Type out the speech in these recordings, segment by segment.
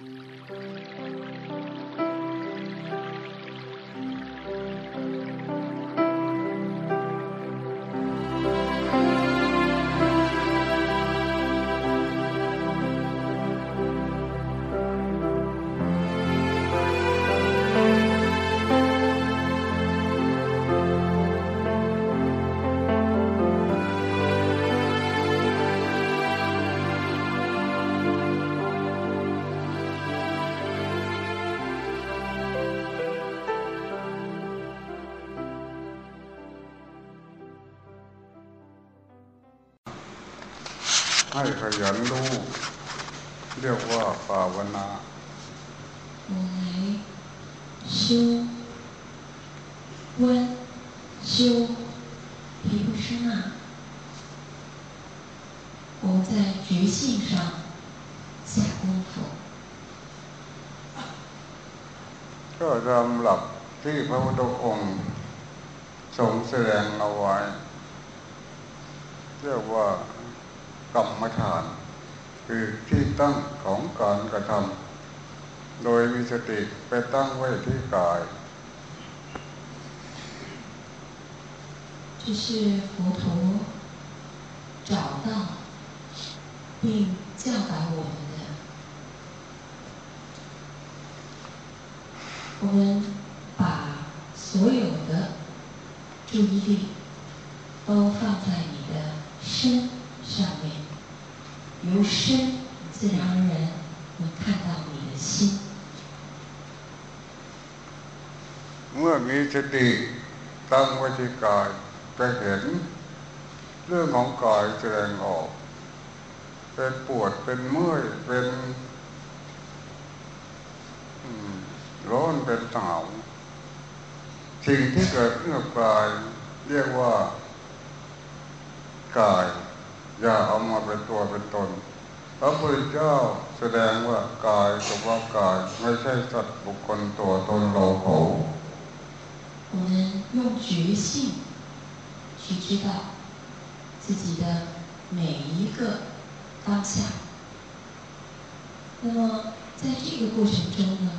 ใขยันรู้เรียกว่าภาวนา我来修观修皮肤师那，我们在觉性上下功夫。ก็สำหรับที่พระพุทธองค์ทรงแสดงเอาไว้เรียกว่า กรรมฐานคือที่ตั้งของการกระทำโดยมีสติไปตั้งไว้ที่กาย这是佛陀找到并教导我们的。我们把所有的注意力都放在你的身。 上面由身自然而然能看到你的心。เมื่อมีสติตั้งไว้ที่กายจะเห็นเรื่องของกายแสดงออก เป็นปวดเป็นเมื่อยเป็นร้อนเป็นหนาวสิ่งที่เกิดขึ้นกับกายเรียกว่ากายอย่าเอามาเป็นตัวเป็นตน พระพุทธเจ้าแสดงว่ากายกับว่ากายไม่ใช่สัตว์บุคคลตัวตนเราเขา我们用觉性去知道自己的每一个当下。那么在这个过程中呢，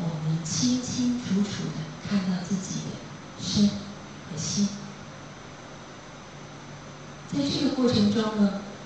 我们清清楚楚的看到自己的身和心。在这个过程中呢，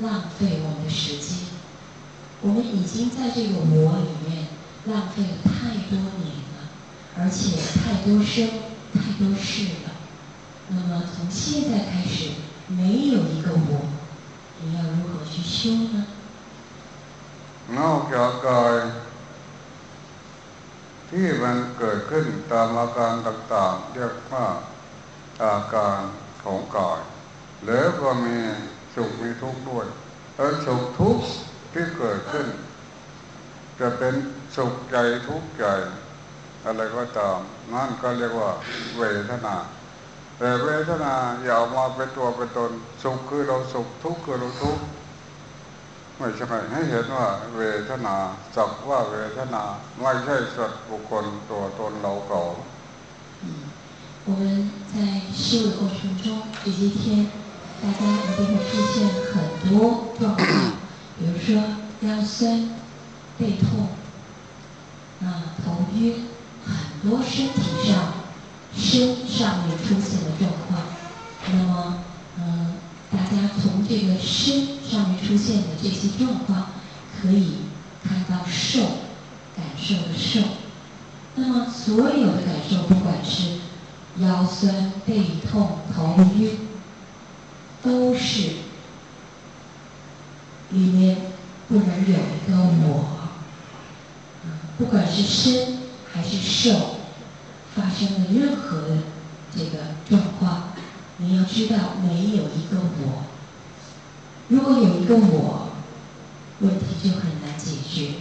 浪费我们的时间。我们已经在这个我里面浪费了太多年了，而且太多生、太多世了。那么从现在开始，没有一个我，你要如何去修呢？นอกจากกายที่มันเกิดขึ้นตามอาการต่างๆเรียกว่าอาการของกายแล้วก็มี สุขมีทุกข์ด้วยแล้วสุขทุกข์ที่เกิดขึ้น จะเป็นสุขใจทุกข์ใจอะไรก็ตามนั่นก็เรียกว่าเวทนา แต่เวทนาอย่ามาเป็นตัวเป็นตนสุขคือเราสุขทุกข์คือเราทุกข์ไม่ใช่ให้เห็นว่าเวทนาสักว่าเวทนาไม่ใช่สัตว์บุคคลตัวตนเราเก่า我们在修的过程中，这些天 大家一定会出现很多状况，比如说腰酸、背痛、啊头晕，很多身体上身上面出现的状况。那么，嗯，大家从这个身上面出现的这些状况，可以看到受感受的受。那么所有的感受，不管是腰酸背痛头晕，都是里面不能有一个我。不管是身还是受，发生的任何的这个状况，你要知道没有一个我。如果有一个我，问题就很难解决。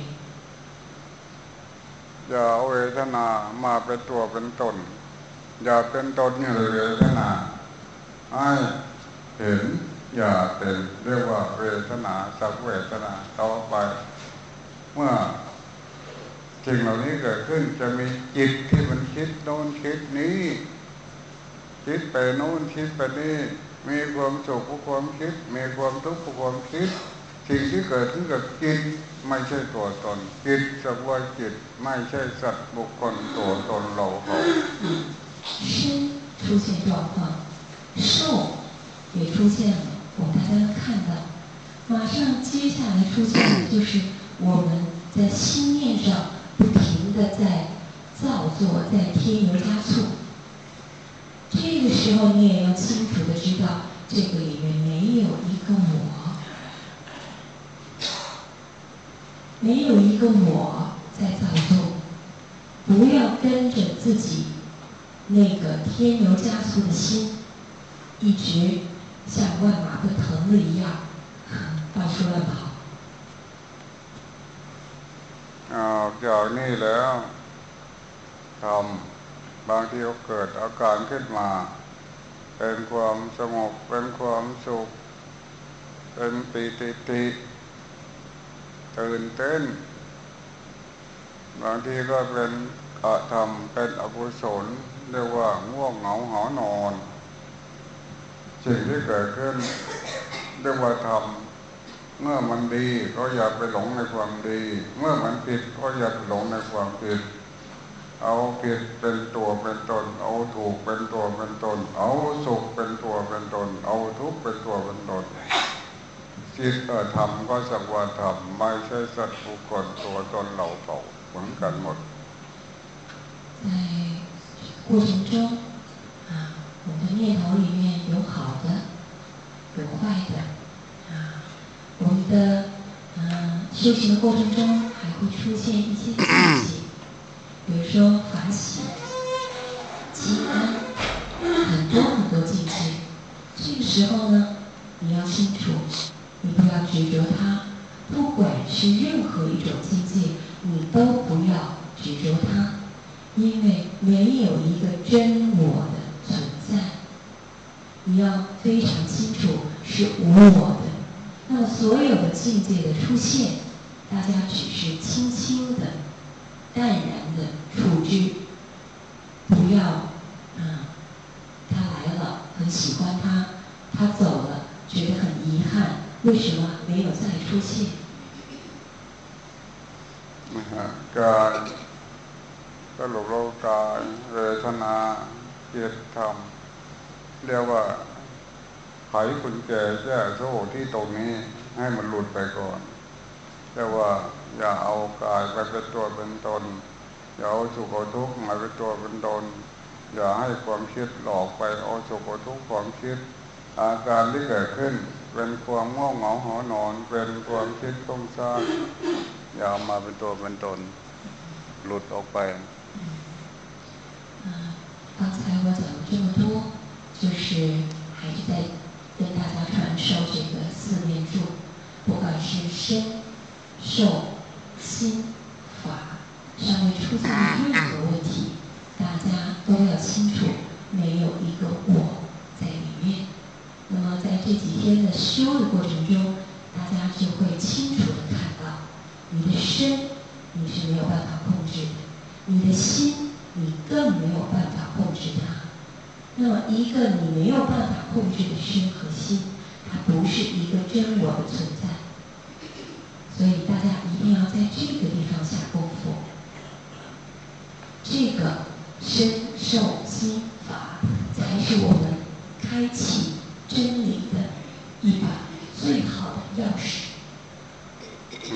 อย่าเวทนามาเป็นตัวเป็นตน อย่าเป็นตนอยู่เวทนาให้ เห็นอย่าเป็นเรียกว่าเวทนาสักเวทนาต่อไป เมื่อสิ่งเหล่านี้เกิดขึ้นจะมีจิตที่มันคิดโน้นคิดนี้ คิดไปโน้นคิดไปนี่มีความสุขผู้ความคิด มีความทุกข์ผู้ความคิด สิ่งที่เกิดขึ้นกับจิตไม่ใช่ตัวตนจิตสักว่าจิตไม่ใช่สัตว์บุคคลตัวตนเราเขา身出现状况，受 也出现了，我们大家都看到，马上接下来出现的就是我们在心念上不停的在造作，在添油加醋。这个时候你也要清楚的知道，这个里面没有一个我，没有一个我在造作。不要跟着自己那个添油加醋的心，一直像万马奔腾的一样到处乱跑。จากนี้แล้วทำบางทีก็เกิดอาการขึ้นมา เป็นความสงบเป็นความสุข เป็นปีติติตื่นเต้น บางทีก็เป็นอะธรรมเป็นอกุศลเรียกว่าง่วงเหงาหอนอน สิ่งที่เกิดขึ้นเรียกว่าธรรมเมื่อมันดีก็อย่าไปหลงในความดี เมื่อมันผิดก็อย่าหลงในความผิด เอาผิดเป็นตัวเป็นตน เอาถูกเป็นตัวเป็นตน เอาสุขเป็นตัวเป็นตน เอาทุกข์เป็นตัวเป็นตนจิตเออธรรมก็สักว่าธรรมไม่ใช่สัตว์บุคคลตัวตนเราเขาเหมือนกันหมด在过程中啊， 我们的念头里面有好的，有坏的。啊我们的嗯修行的过程中，还会出现一些境界，比如说法喜、积安，很多很多境界。这个时候呢，你要清楚，你不要执着它，不管是任何一种境界，你都不要执着它，因为没有一个真我。你要非常清楚，是无我的。那么所有的境界的出现，大家只是轻轻的、淡然的处之，不要，嗯，他来了很喜欢他，他走了觉得很遗憾，为什么没有再出现？การสรุปโลกายเวทนาจิตธรรม เรียกว่าไขกุญแจแก้โซ่ที่ตรงนี้ให้มันหลุดไปก่อน แต่ว่าอย่าเอากายไปเป็นตัวเป็นตน อย่าเอาสุขทุกข์มาเป็นตัวเป็นตน อย่าให้ความคิดหลอกไปเอาสุขทุกข์ความคิด อาการที่เกิดขึ้น เป็นความง่วงเหงาหอนอน เป็นความคิดต้องสร้างอย่ามาเป็นตัวเป็นตน หลุดออกไป刚才我讲了这么多， 就是还是在跟大家传授这个四念住，不管是身、受、心、法，尚未出现任何问题，大家都要清楚，没有一个我在里面。那么在这几天的修的过程中，大家就会清楚的看到，你的身你是没有办法控制的，你的心你更没有办法控制它。那么，一个你没有办法控制的身和心，它不是一个真我的存在。所以，大家一定要在这个地方下功夫。这个身受心法，才是我们开启真理的一把最好的钥匙。嗯。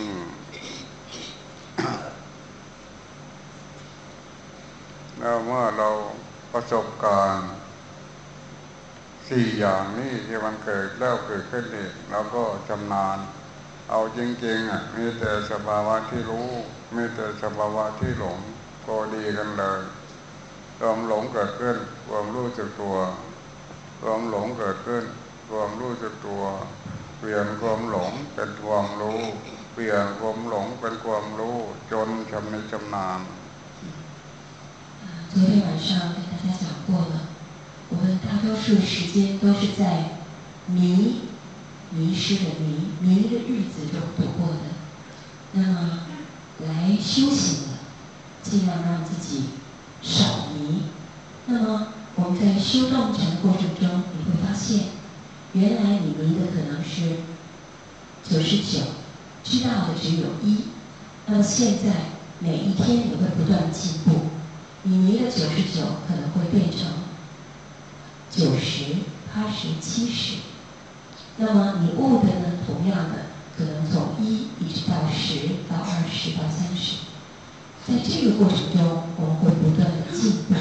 那么，เราประสบการณ์ สี่อย่างนี้ที่มันเกิดแล้วเกิดขึ้นเองเราก็ชำนาญ เอาจริงๆอ่ะมีแต่สภาวะที่รู้ มีแต่สภาวะที่หลงก็ดีกันเลยความหลงเกิดขึ้นความรู้จักตัวความหลงเกิดขึ้นความรู้จักตัว เปลี่ยนความหลงเป็นความรู้ เปลี่ยนความหลงเป็นความรู้ จนชำนิชำนาญ 昨天晚上跟大家讲过了， 我们大多数时间都是在迷、迷失的迷、迷的日子中度过的。那么来修行了，尽量让自己少迷。那么我们在修动禅的过程中，你会发现，原来你迷的可能是九十九，知道的只有一。那么现在每一天你会不断进步，你迷的九十九可能会变成九十、八十、七十。那么你悟的呢？同样的，可能从一一直到十，到二十，到三十。在这个过程中，我们会不断的进步。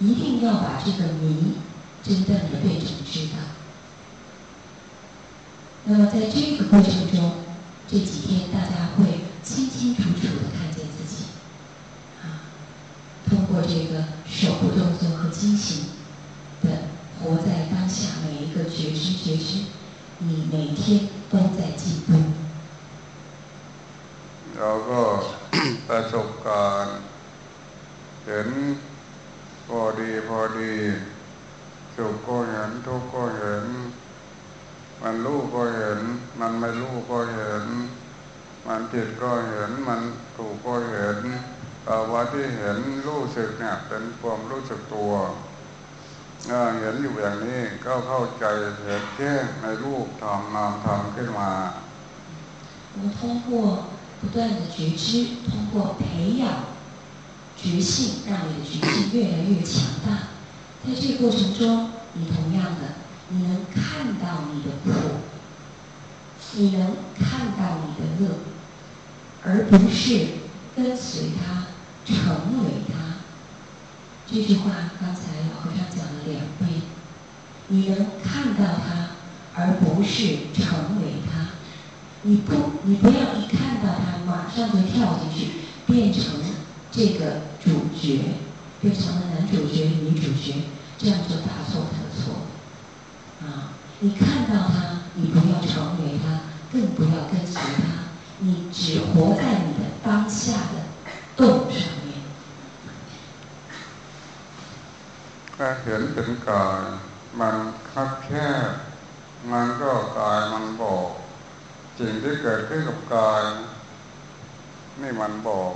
一定要把这个迷真正的变成知道。那么在这个过程中，这几天大家会清清楚楚的看见自己，啊，通过这个手部动作和惊醒的活在当下，每一个觉知觉知，你每天都在进步。เราก็ประสบการณ์เห็น พอดีพอดีสุขก็เห็นทุกข์ก็เห็นมันรู้ก็เห็น มันไม่รู้ก็เห็น มันผิดก็เห็น มันถูกก็เห็นภาวะที่เห็นรู้สึกเนี่ยเป็นความรู้สึกตัวเห็นอยู่อย่างนี้ก็เข้าใจเห็นแค่ในรูปทำนามทำขึ้นมา我们通过不断的觉知，通过培养 觉性，让你的觉性越来越强大。在这个过程中，你同样的。你能看到你的苦，你能看到你的乐，而不是跟随它，成为它。这句话刚才老和尚讲了两遍。你能看到它，而不是成为它。你不，你不要一看到它，马上就跳进去，变成这个主角，变成了男主角、女主角，这样就大错特错。啊！你看到他，你不要成为他，更不要跟随他，你只活在你的当下的动上面。แค่เห็นเป็นกายมันคับแค่มันก็กายมันบอกสิ่งที่เกิดขึ้นกับกายนี่มันบอก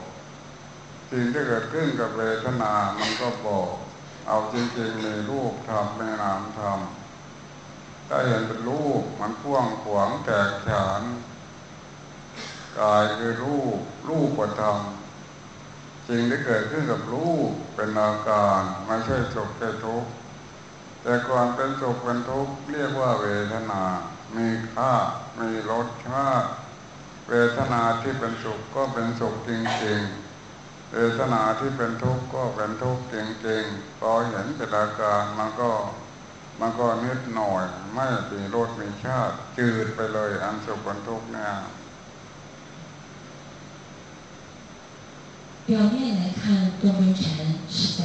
สิ่งที่เกิดขึ้นกับเวทนา มันก็บอก เอาจริงๆในรูปธรรมในนามธรรมถ้าเห็นเป็นรูปมันพ่วงขวางแตกฉานกายคือรูป รูปประธรรมสิ่งที่เกิดขึ้นกับรูปเป็นอาการไม่ใช่สุขแค่ทุกข์แต่ก่อนเป็นสุขเป็นทุกข์เรียกว่าเวทนา มีค่า มีรสชาติเวทนาที่เป็นสุขก็เป็นสุขจริงๆ เวทนาที่เป็นทุกข์ก็เป็นทุกข์จริงๆพอเห็นเป็นอาการมันก็มันก็นิดหน่อยไม่มีรสมีชาติจืดไปเลยอันสุขทุกเนี่ย表面来看，多闻禅是在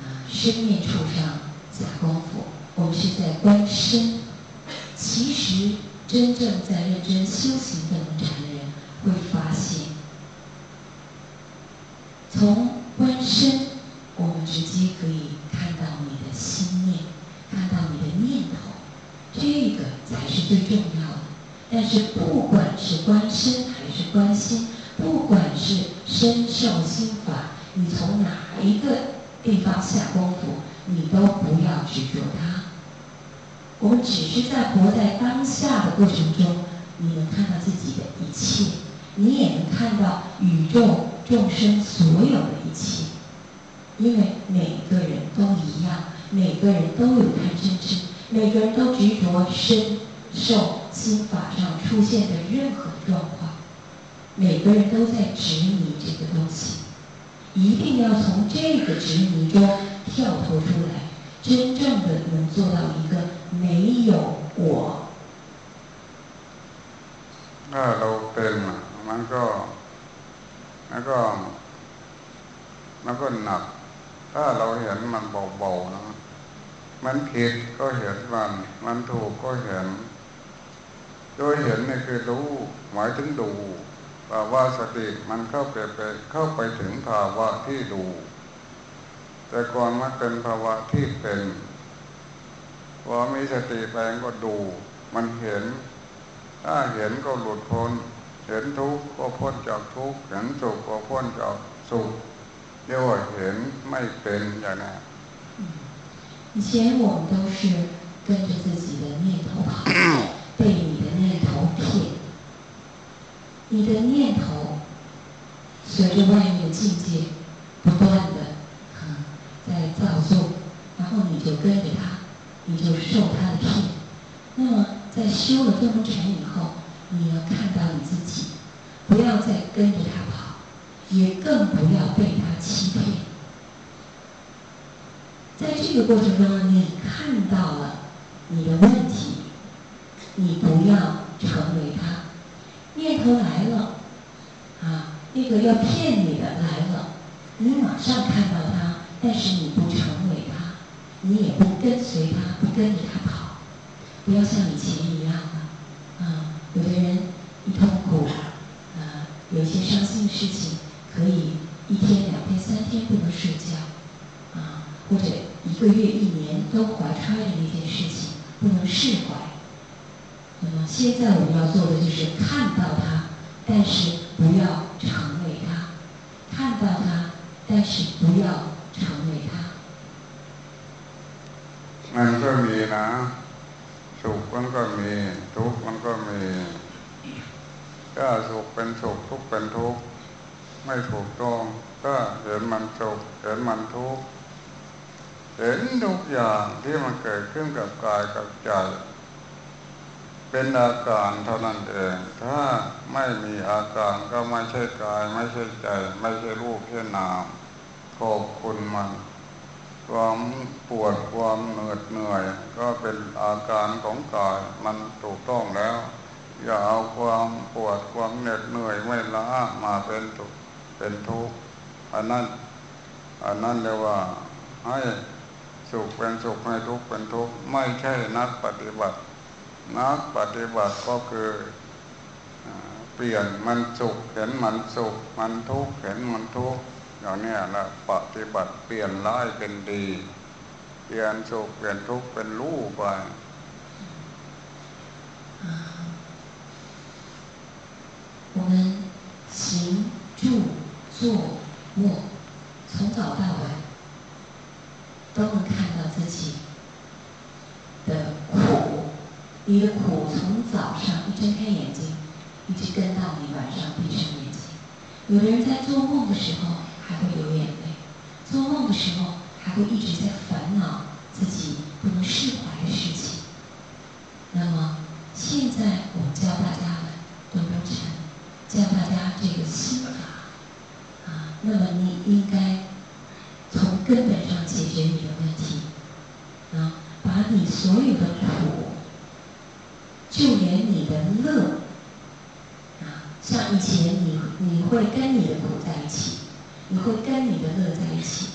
啊生命处上下功夫，我们是在观身。其实真正在认真修行多闻禅的人会发现， 从观身，我们直接可以看到你的心念。看到你的念头，这个才是最重要的。但是不管是观身还是观心，不管是身受心法，你从哪一个地方下功夫，你都不要执着它。我们只是在活在当下的过程中，你能看到自己的一切，你也能看到宇宙众生所有的一切。因为每个人都一样每个人都有贪嗔痴每个人都执着身受心法上出现的任何状况每个人都在执迷这个东西。一定要从这个执迷中跳脱出来真正的能做到一个没有我。二楼嘛满满座 นมันก็มันก็ มันก็หนัก ถ้าเราเห็นมันเบาๆนะ มันผิดก็เห็นมัน มันถูกก็เห็น โดยเห็นนี่คือรู้หมายถึงดูภาวะสติมันเข้าไปไปเข้าไปถึงภาวะที่ดู แต่ก่อนมันเป็นภาวะที่เป็นพอมีสติไปลงก็ดู มันเห็น ถ้าเห็นก็หลุดพ้น เห็นทุกข์ก็พ้นจากทุกข์เห็นสุขก็พ้นจากสุขเรียกว่าเห็นไม่เป็นอย่างนี้以前我们都是跟着自己的念头跑，被你的念头骗。你的念头随着外面境界不断的在造作，然后你就跟着他，你就受他的骗。那么。在修了这么禅以后， 你要看到你自己，不要再跟着他跑，也更不要被他欺骗。在这个过程中，你看到了你的问题，你不要成为他。念头来了，啊，那个要骗你的来了，你马上看到他，但是你不成为他，你也不跟随他，不跟着他跑。不要像以前一样了，啊，有的人一痛苦，啊，有一些伤心的事情，可以一天、两天、三天不能睡觉，啊，或者一个月、一年都怀揣着那件事情不能释怀。那么现在我们要做的就是看到它，但是不要成为它；看到它，但是不要成为它。มันก็มีนะสุขมันก็มีทุกข์มันก็มีถ้าสุขเป็นสุขทุกข์เป็นทุกข์ไม่ถูกต้องก็เห็นมันสุขเห็นมันทุกข์ เห็นทุกอย่างที่มันเกิดขึ้นกับกายกับใจ เป็นอาการเท่านั้นเอง ถ้าไม่มีอาการก็ไม่ใช่กาย ไม่ใช่ใจ ไม่ใช่รูปใช่นามขอบคุณมัน ความปวดความเหนื่อยเหนื่อย ก็เป็นอาการของกายมันถูกต้องแล้ว อย่าเอาความปวดความเหน็ดเหนื่อยไม่ล้ามาเป็นทุกเป็นทุกข์อันนั้นอันนั้นเรียกว่าให้ สุขเป็นสุขให้ทุกข์เป็นทุกข์ไม่ใช่นักปฏิบัติ นักปฏิบัติก็คือเปลี่ยนมันสุขเห็นมันสุขมันทุกข์เห็นมันทุกข์อย่างนี้ละปฏิบัติเปลี่ยนร้ายเป็นดีเปลี่ยนสุขเปลี่ยนทุกข์เป็นรู้ไป我们行住坐卧，从早到晚 都能看到自己的苦。你的苦从早上一睁开眼睛，一直跟到你晚上闭上眼睛。有的人在做梦的时候。还会流眼泪，做梦的时候还会一直在烦恼自己不能释怀的事情。那么现在我们教大家了多多禅，教大家这个心法啊，那么你应该从根本上解决你的问题啊，把你的苦，就连你的乐啊，像以前你你会跟你的苦在一起。你会跟你的乐在一起，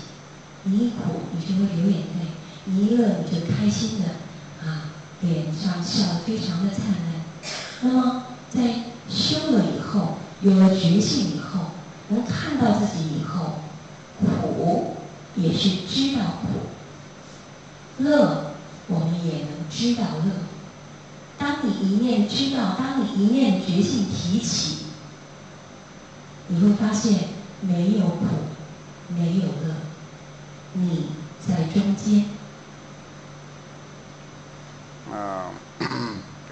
你一苦你就会流眼泪，你一乐你就开心的啊，脸上笑得非常的灿烂。那么在修了以后，有了觉性以后，能看到自己以后，苦也是知道苦，乐我们也能知道乐。当你一念知道，当你一念觉性提起，你会发现。没有苦，没有乐，你在中间。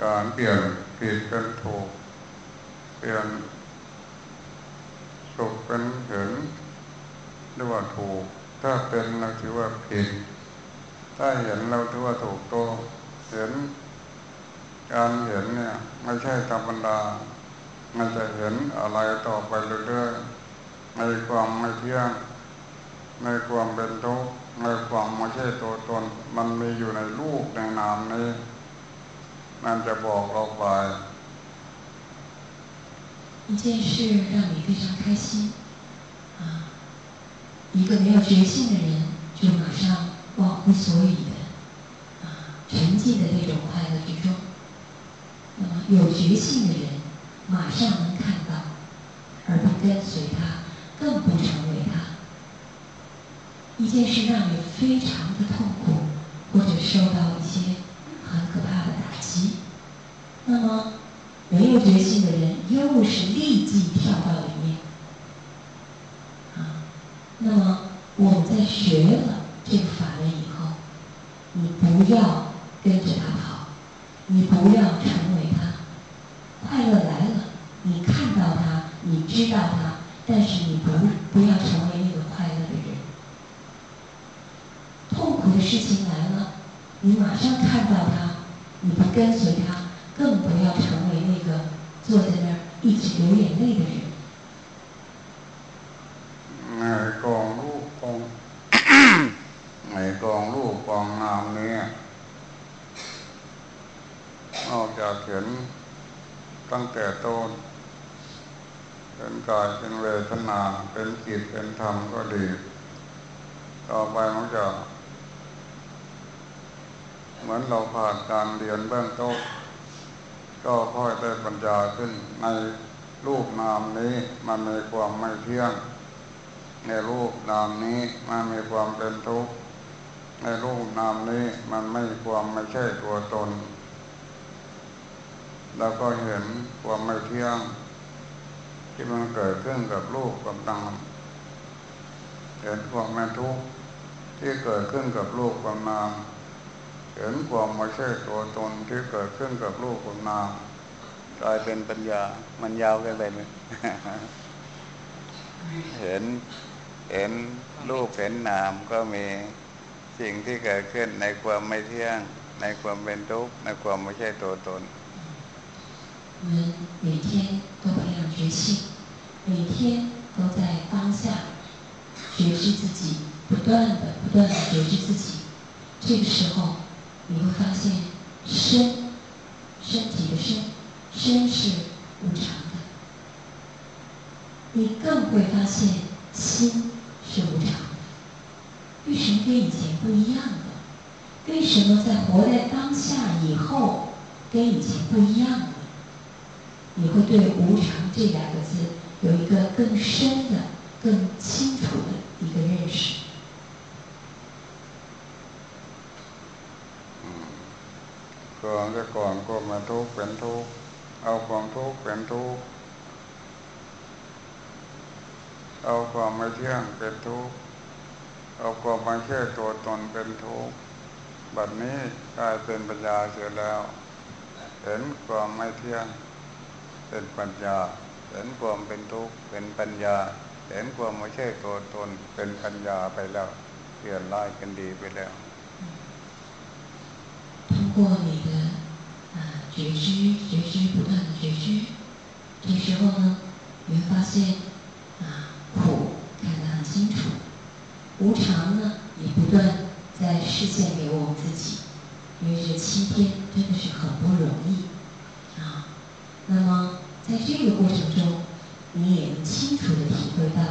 การเปลี่ยนผิดเป็นถูกเปลี่ยน สุขเป็นเห็นเรียกว่าถูก ถ้าเป็นเราถือว่าผิด ถ้าเห็นเราถือว่าถูกตัวเห็น การเห็นเนี่ยไม่ใช่ธรรมดา มันจะเห็นอะไรต่อไปเรื่อยๆในความไม่เที่ยง ในความเป็นทุกข์ในความไม่ใช่ตัวตน มันมีอยู่ในรูปในนามนี้ มันจะบอกเราไป一件事让你非常开心，啊，一个没有觉性的人就马上 乎所以的，啊，沉浸在这种快乐之中。那么有觉性的人马上能看到，而不跟随他，更不成为他。一件事让你非常的痛苦，或者受到一些很可怕的打击，那么。没有决心的人，又是立即跳到看到他，你不跟随他。更不要成为那个坐在那儿一直流眼泪的人。ในกองรูปกองในกองรูปกองนามนี้นอกจากเห็นตั้งแต่ต้นเป็นกายเป็นเวทนาเป็นจิตเป็นธรรมก็ดี ต่อไปมันจะ เหมือนเราผ่านการเรียนเบื้องต้นก็ค่อยได้ปัญญาขึ้นในรูปนามนี้มันมีความไม่เที่ยง ในรูปนามนี้มันมีความเป็นทุกข์ในรูปนามนี้มันไม่ความไม่ใช่ตัวตน แล้วก็เห็นความไม่เที่ยง ที่มันเกิดขึ้นกับรูปกับนามเห็นความไม่ทุกข์ที่เกิดขึ้นกับรูปกับนาม เห็นความไม่ใช่ตัวตนที่เกิดขึ้นกับรูปกับนามกลายเป็นปัญญา มันยาวกันไปไหมเห็นเห็นรูปเห็นนามก็มีสิ่งที่เกิดขึ้นในความไม่เที่ยง ในความเป็นทุกข์ในความไม่ใช่ตัวตน我们每天都培养觉性，每天都在当下觉知自己，不断的、不断的觉知自己。这个时候， 你会发现身身体的身身是无常的，你更会发现心是无常的。为什么跟以前不一样了？为什么在活在当下以后跟以前不一样了？你会对“无常”这两个字有一个更深的、更清楚的一个认识。 ก่อนจะก่อนก็มาทุกข์เป็นทุกข์เอาความทุกข์เป็นทุกข์เอาความไม่เที่ยงเป็นทุกข์เอาความไม่ใช่ตัวตนเป็นทุกข์บัดนี้กลายเป็นปัญญาเสียแล้ว เห็นความไม่เที่ยงเป็นปัญญา เห็นความเป็นทุกข์เป็นปัญญา เห็นความไม่ใช่ตัวตนเป็นปัญญาไปแล้วเปลี่ยนร้ายกันดีไปแล้ว通过你的啊 觉知、觉知不断的觉知，这时候呢，你会发现啊苦看得很清楚，无常呢也不断在视线给我们自己，因为这七天真的是很不容易啊。那么在这个过程中，你也能清楚的体会到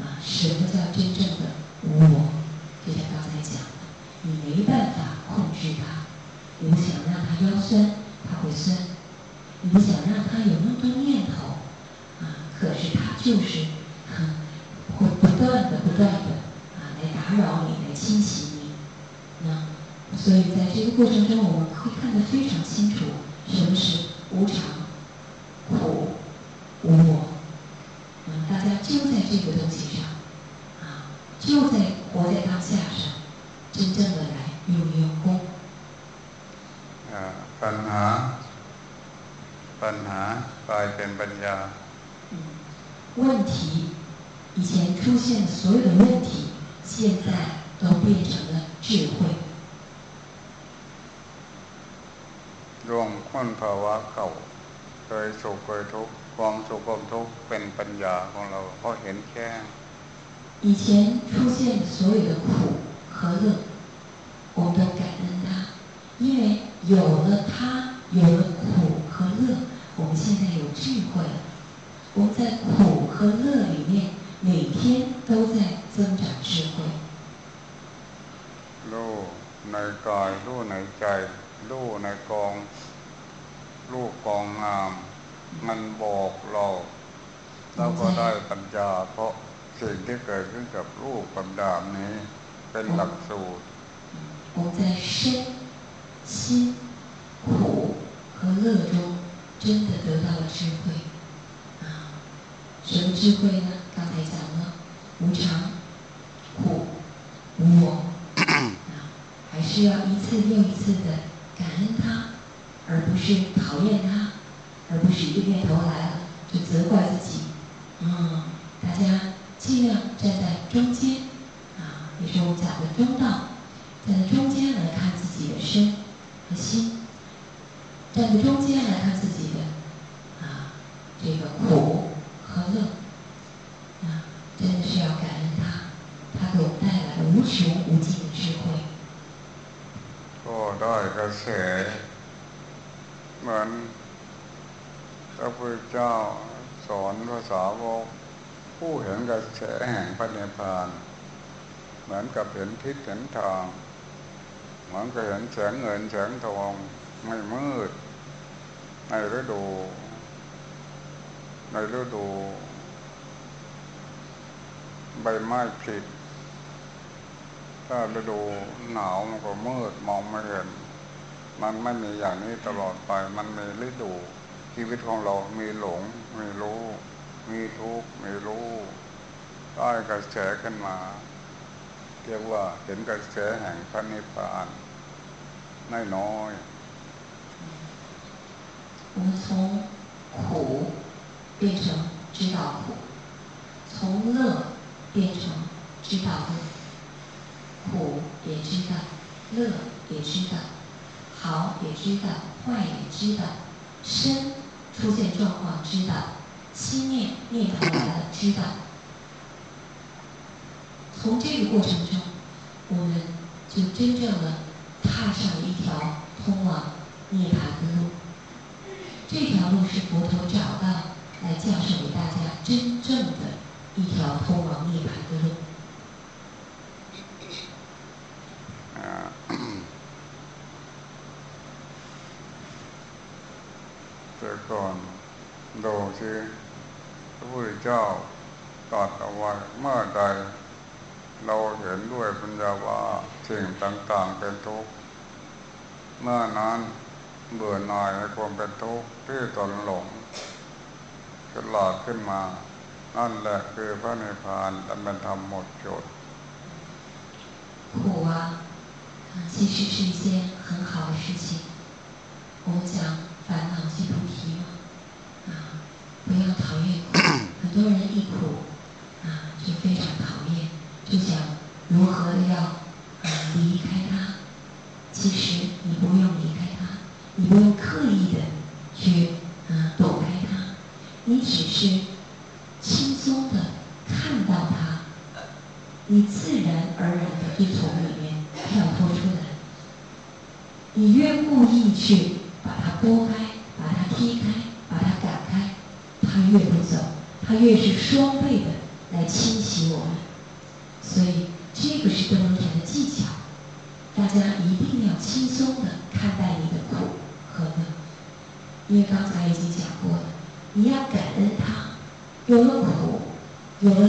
啊什么叫真正的无我，就像刚才讲的，你没办法控制它。你不想让它腰酸，它会酸；你想让它有那么多念头，啊，可是它就是，会不断的、不断的啊来打扰你，来侵袭你。那所以在这个过程中，我们会看得非常清楚，什么是无常、苦、无我。嗯，大家就在这个东西上，啊，就所有的问题，现在都变成了智慧。รวมคนภาวะเก่าเคยสุขเคยทุกข์ความสุขความทุกข์เป็นปัญญาของเราเพราะเห็นแค่以前出现所有的苦和乐，我们都感恩它，因为有了它，有了苦和乐，我们现在有智慧了。我们在苦和乐里面，每天 都在增长智慧。路ในกายรู้ในใจรู้ในกองรู้กองงามมันบอกเราเราก็ได้ปัญญาเพราะสิ่งที่เกิดขึ้นกับรูปกับดามนี้ เป็นหลักสูตร我在身心苦和乐中真的得到了智慧啊什么智慧呢刚才讲了 无常苦无我。还是要一次又一次的感恩他而不是讨厌他而不是一个念头来了就责怪自己 ใบไม้ผิดถ้าฤดูหนาวมันก็มืดมองไม่เห็น มันไม่มีอย่างนี้ตลอดไป มันมีฤดู ชีวิตของเรามีหลง มีรู้ มีทุกข์มีรู้ได้กระแสขึ้นมา เรียกว่าเห็นกระแสแห่งพระนิพพานน้อยน้อยเราจากความทุกข์ไป们从苦变成知道苦，从乐变成知道的，苦也知道，乐也知道，好也知道，坏也知道，身出现状况知道。心念念头来了，知道。从这个过程中，我们就真正的踏上了一条通往涅槃的路。这条路是佛陀找到来教授给大家真正的一条通往 แต่ก่อนโดูสิพระพุทธเจ้าตรัสเอาไว้เมื่อใด เราเห็นด้วยปัญญาว่าสิ่งต่างๆเป็นทุกข์เมื่อนั้นเบื่อหน่ายในความเป็นทุกข์ที่ตนหลงฉลาดขึ้นมา นั่นแหละคือพระนิพพานและเป็นธรรมหมดจด苦啊，其实是一件很好的事情。我们讲烦恼即菩提嘛，啊，不要讨厌苦，很多人一苦啊就非常讨厌，就想如何要啊离开他。其实你不用离开他，你不用刻意的去啊躲开他，你只是 去把它拨开，把它踢开，把它赶开。他越不走，他越是双倍的来侵袭我们，所以这个是登楼田的技巧。大家一定要轻松的看待你的苦和乐，因为刚才已经讲过了，你要感恩他，有了苦，有了